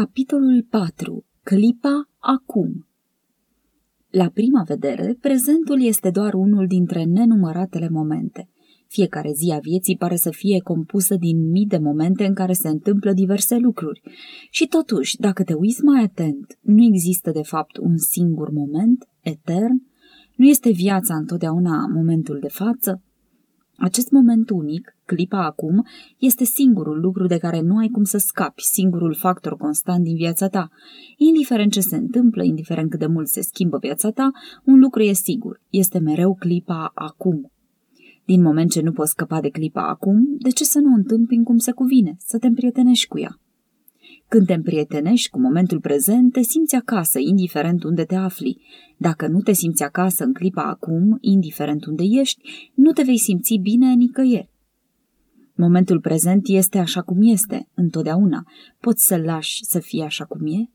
Capitolul 4. Clipa acum La prima vedere, prezentul este doar unul dintre nenumăratele momente. Fiecare zi a vieții pare să fie compusă din mii de momente în care se întâmplă diverse lucruri. Și totuși, dacă te uiți mai atent, nu există de fapt un singur moment, etern? Nu este viața întotdeauna momentul de față? Acest moment unic, clipa acum, este singurul lucru de care nu ai cum să scapi, singurul factor constant din viața ta. Indiferent ce se întâmplă, indiferent cât de mult se schimbă viața ta, un lucru e sigur, este mereu clipa acum. Din moment ce nu poți scăpa de clipa acum, de ce să nu întâmpini cum se cuvine, să te împrietenești cu ea? Când te împrietenești cu momentul prezent, te simți acasă, indiferent unde te afli. Dacă nu te simți acasă în clipa acum, indiferent unde ești, nu te vei simți bine nicăieri. Momentul prezent este așa cum este, întotdeauna. Poți să-l lași să fie așa cum e?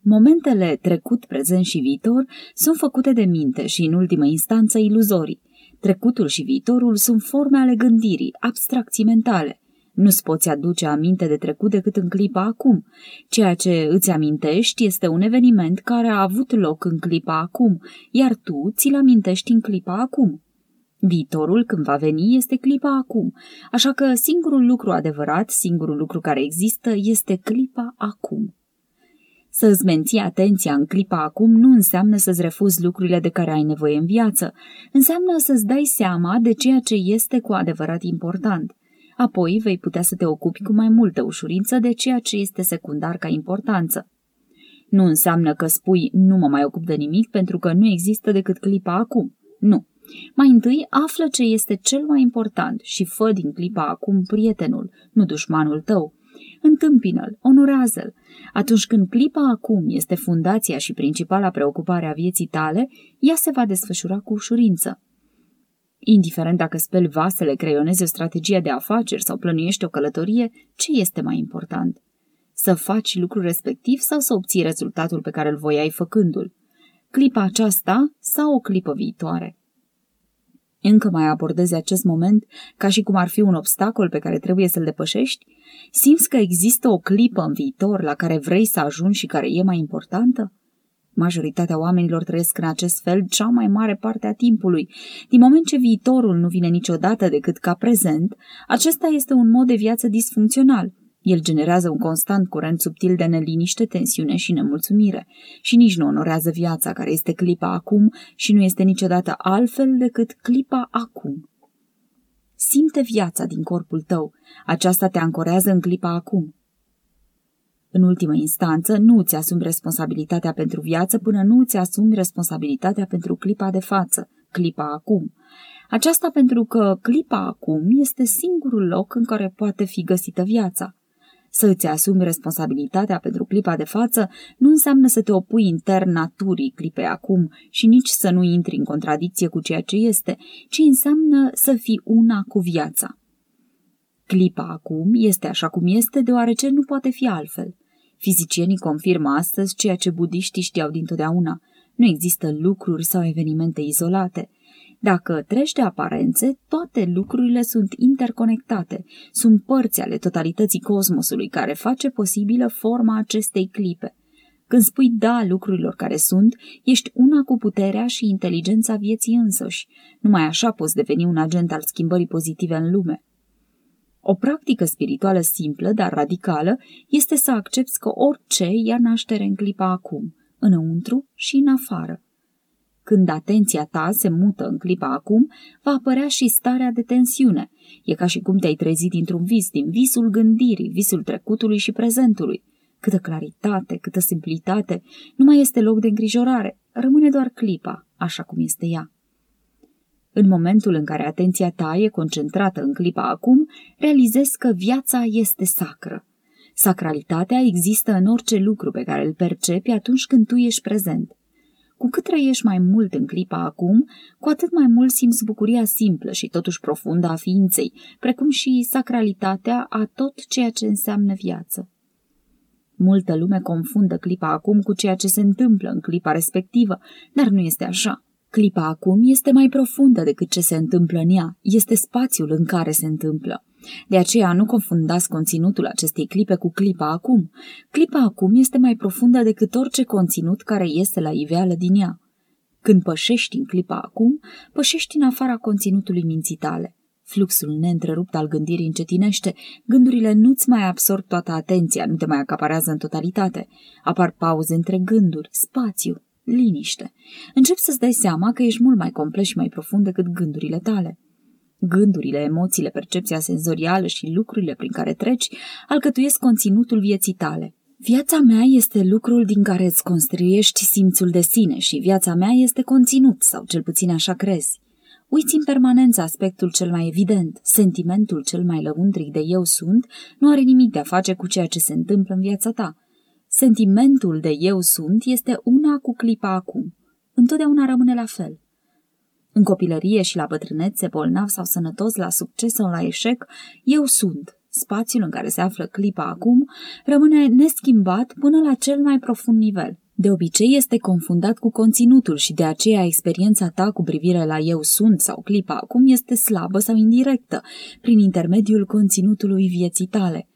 Momentele trecut, prezent și viitor sunt făcute de minte și, în ultimă instanță, iluzorii. Trecutul și viitorul sunt forme ale gândirii, abstracții mentale. Nu-ți poți aduce aminte de trecut decât în clipa acum. Ceea ce îți amintești este un eveniment care a avut loc în clipa acum, iar tu ți-l amintești în clipa acum. Viitorul, când va veni, este clipa acum, așa că singurul lucru adevărat, singurul lucru care există, este clipa acum. Să îți menții atenția în clipa acum nu înseamnă să-ți refuzi lucrurile de care ai nevoie în viață, înseamnă să-ți dai seama de ceea ce este cu adevărat important – Apoi vei putea să te ocupi cu mai multă ușurință de ceea ce este secundar ca importanță. Nu înseamnă că spui nu mă mai ocup de nimic pentru că nu există decât clipa acum. Nu. Mai întâi află ce este cel mai important și fă din clipa acum prietenul, nu dușmanul tău. Întâmpină-l, onorează-l. Atunci când clipa acum este fundația și principala preocupare a vieții tale, ea se va desfășura cu ușurință. Indiferent dacă speli vasele, creionezi o strategie de afaceri sau plănuiești o călătorie, ce este mai important? Să faci lucrul respectiv sau să obții rezultatul pe care îl voiai făcându-l? Clipa aceasta sau o clipă viitoare? Încă mai abordezi acest moment ca și cum ar fi un obstacol pe care trebuie să-l depășești? Simți că există o clipă în viitor la care vrei să ajungi și care e mai importantă? Majoritatea oamenilor trăiesc în acest fel cea mai mare parte a timpului. Din moment ce viitorul nu vine niciodată decât ca prezent, acesta este un mod de viață disfuncțional. El generează un constant curent subtil de neliniște, tensiune și nemulțumire și nici nu onorează viața care este clipa acum și nu este niciodată altfel decât clipa acum. Simte viața din corpul tău. Aceasta te ancorează în clipa acum. În ultimă instanță, nu îți asumi responsabilitatea pentru viață până nu îți asumi responsabilitatea pentru clipa de față, clipa acum. Aceasta pentru că clipa acum este singurul loc în care poate fi găsită viața. Să îți asumi responsabilitatea pentru clipa de față nu înseamnă să te opui intern naturii clipei acum și nici să nu intri în contradicție cu ceea ce este, ci înseamnă să fii una cu viața. Clipa acum este așa cum este deoarece nu poate fi altfel. Fizicienii confirmă astăzi ceea ce budiștii știau dintotdeauna. Nu există lucruri sau evenimente izolate. Dacă treci de aparențe, toate lucrurile sunt interconectate, sunt părți ale totalității cosmosului care face posibilă forma acestei clipe. Când spui da lucrurilor care sunt, ești una cu puterea și inteligența vieții însăși. Numai așa poți deveni un agent al schimbării pozitive în lume. O practică spirituală simplă, dar radicală, este să accepti că orice ia naștere în clipa acum, înăuntru și în afară. Când atenția ta se mută în clipa acum, va apărea și starea de tensiune. E ca și cum te-ai trezit dintr-un vis, din visul gândirii, visul trecutului și prezentului. Câtă claritate, câtă simplitate, nu mai este loc de îngrijorare, rămâne doar clipa, așa cum este ea. În momentul în care atenția ta e concentrată în clipa acum, realizezi că viața este sacră. Sacralitatea există în orice lucru pe care îl percepi atunci când tu ești prezent. Cu cât trăiești mai mult în clipa acum, cu atât mai mult simți bucuria simplă și totuși profundă a ființei, precum și sacralitatea a tot ceea ce înseamnă viață. Multă lume confundă clipa acum cu ceea ce se întâmplă în clipa respectivă, dar nu este așa. Clipa acum este mai profundă decât ce se întâmplă în ea, este spațiul în care se întâmplă. De aceea nu confundați conținutul acestei clipe cu clipa acum. Clipa acum este mai profundă decât orice conținut care este la iveală din ea. Când pășești în clipa acum, pășești în afara conținutului minții tale. Fluxul neîntrerupt al gândirii încetinește, gândurile nu-ți mai absorb toată atenția, nu te mai acaparează în totalitate. Apar pauze între gânduri, spațiu, liniște. Începi să-ți dai seama că ești mult mai complex și mai profund decât gândurile tale. Gândurile, emoțiile, percepția senzorială și lucrurile prin care treci alcătuiesc conținutul vieții tale. Viața mea este lucrul din care îți construiești simțul de sine și viața mea este conținut, sau cel puțin așa crezi. Uiți în permanență aspectul cel mai evident, sentimentul cel mai lăuntric de eu sunt, nu are nimic de a face cu ceea ce se întâmplă în viața ta. Sentimentul de eu sunt este una cu clipa acum. Întotdeauna rămâne la fel. În copilărie și la bătrânețe, bolnav sau sănătos, la succes sau la eșec, eu sunt. Spațiul în care se află clipa acum rămâne neschimbat până la cel mai profund nivel. De obicei este confundat cu conținutul și de aceea experiența ta cu privire la eu sunt sau clipa acum este slabă sau indirectă, prin intermediul conținutului vieții tale.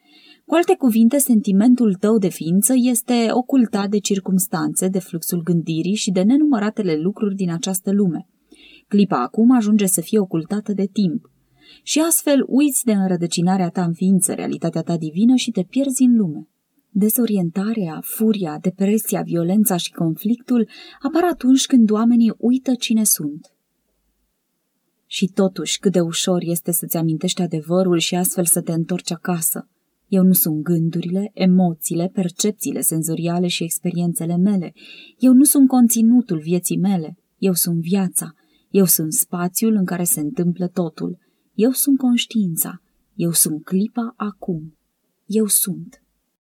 Cu alte cuvinte, sentimentul tău de ființă este ocultat de circumstanțe, de fluxul gândirii și de nenumăratele lucruri din această lume. Clipa acum ajunge să fie ocultată de timp. Și astfel uiți de înrădăcinarea ta în ființă, realitatea ta divină și te pierzi în lume. Dezorientarea, furia, depresia, violența și conflictul apar atunci când oamenii uită cine sunt. Și totuși, cât de ușor este să-ți amintești adevărul și astfel să te întorci acasă. Eu nu sunt gândurile, emoțiile, percepțiile senzoriale și experiențele mele. Eu nu sunt conținutul vieții mele. Eu sunt viața. Eu sunt spațiul în care se întâmplă totul. Eu sunt conștiința. Eu sunt clipa acum. Eu sunt.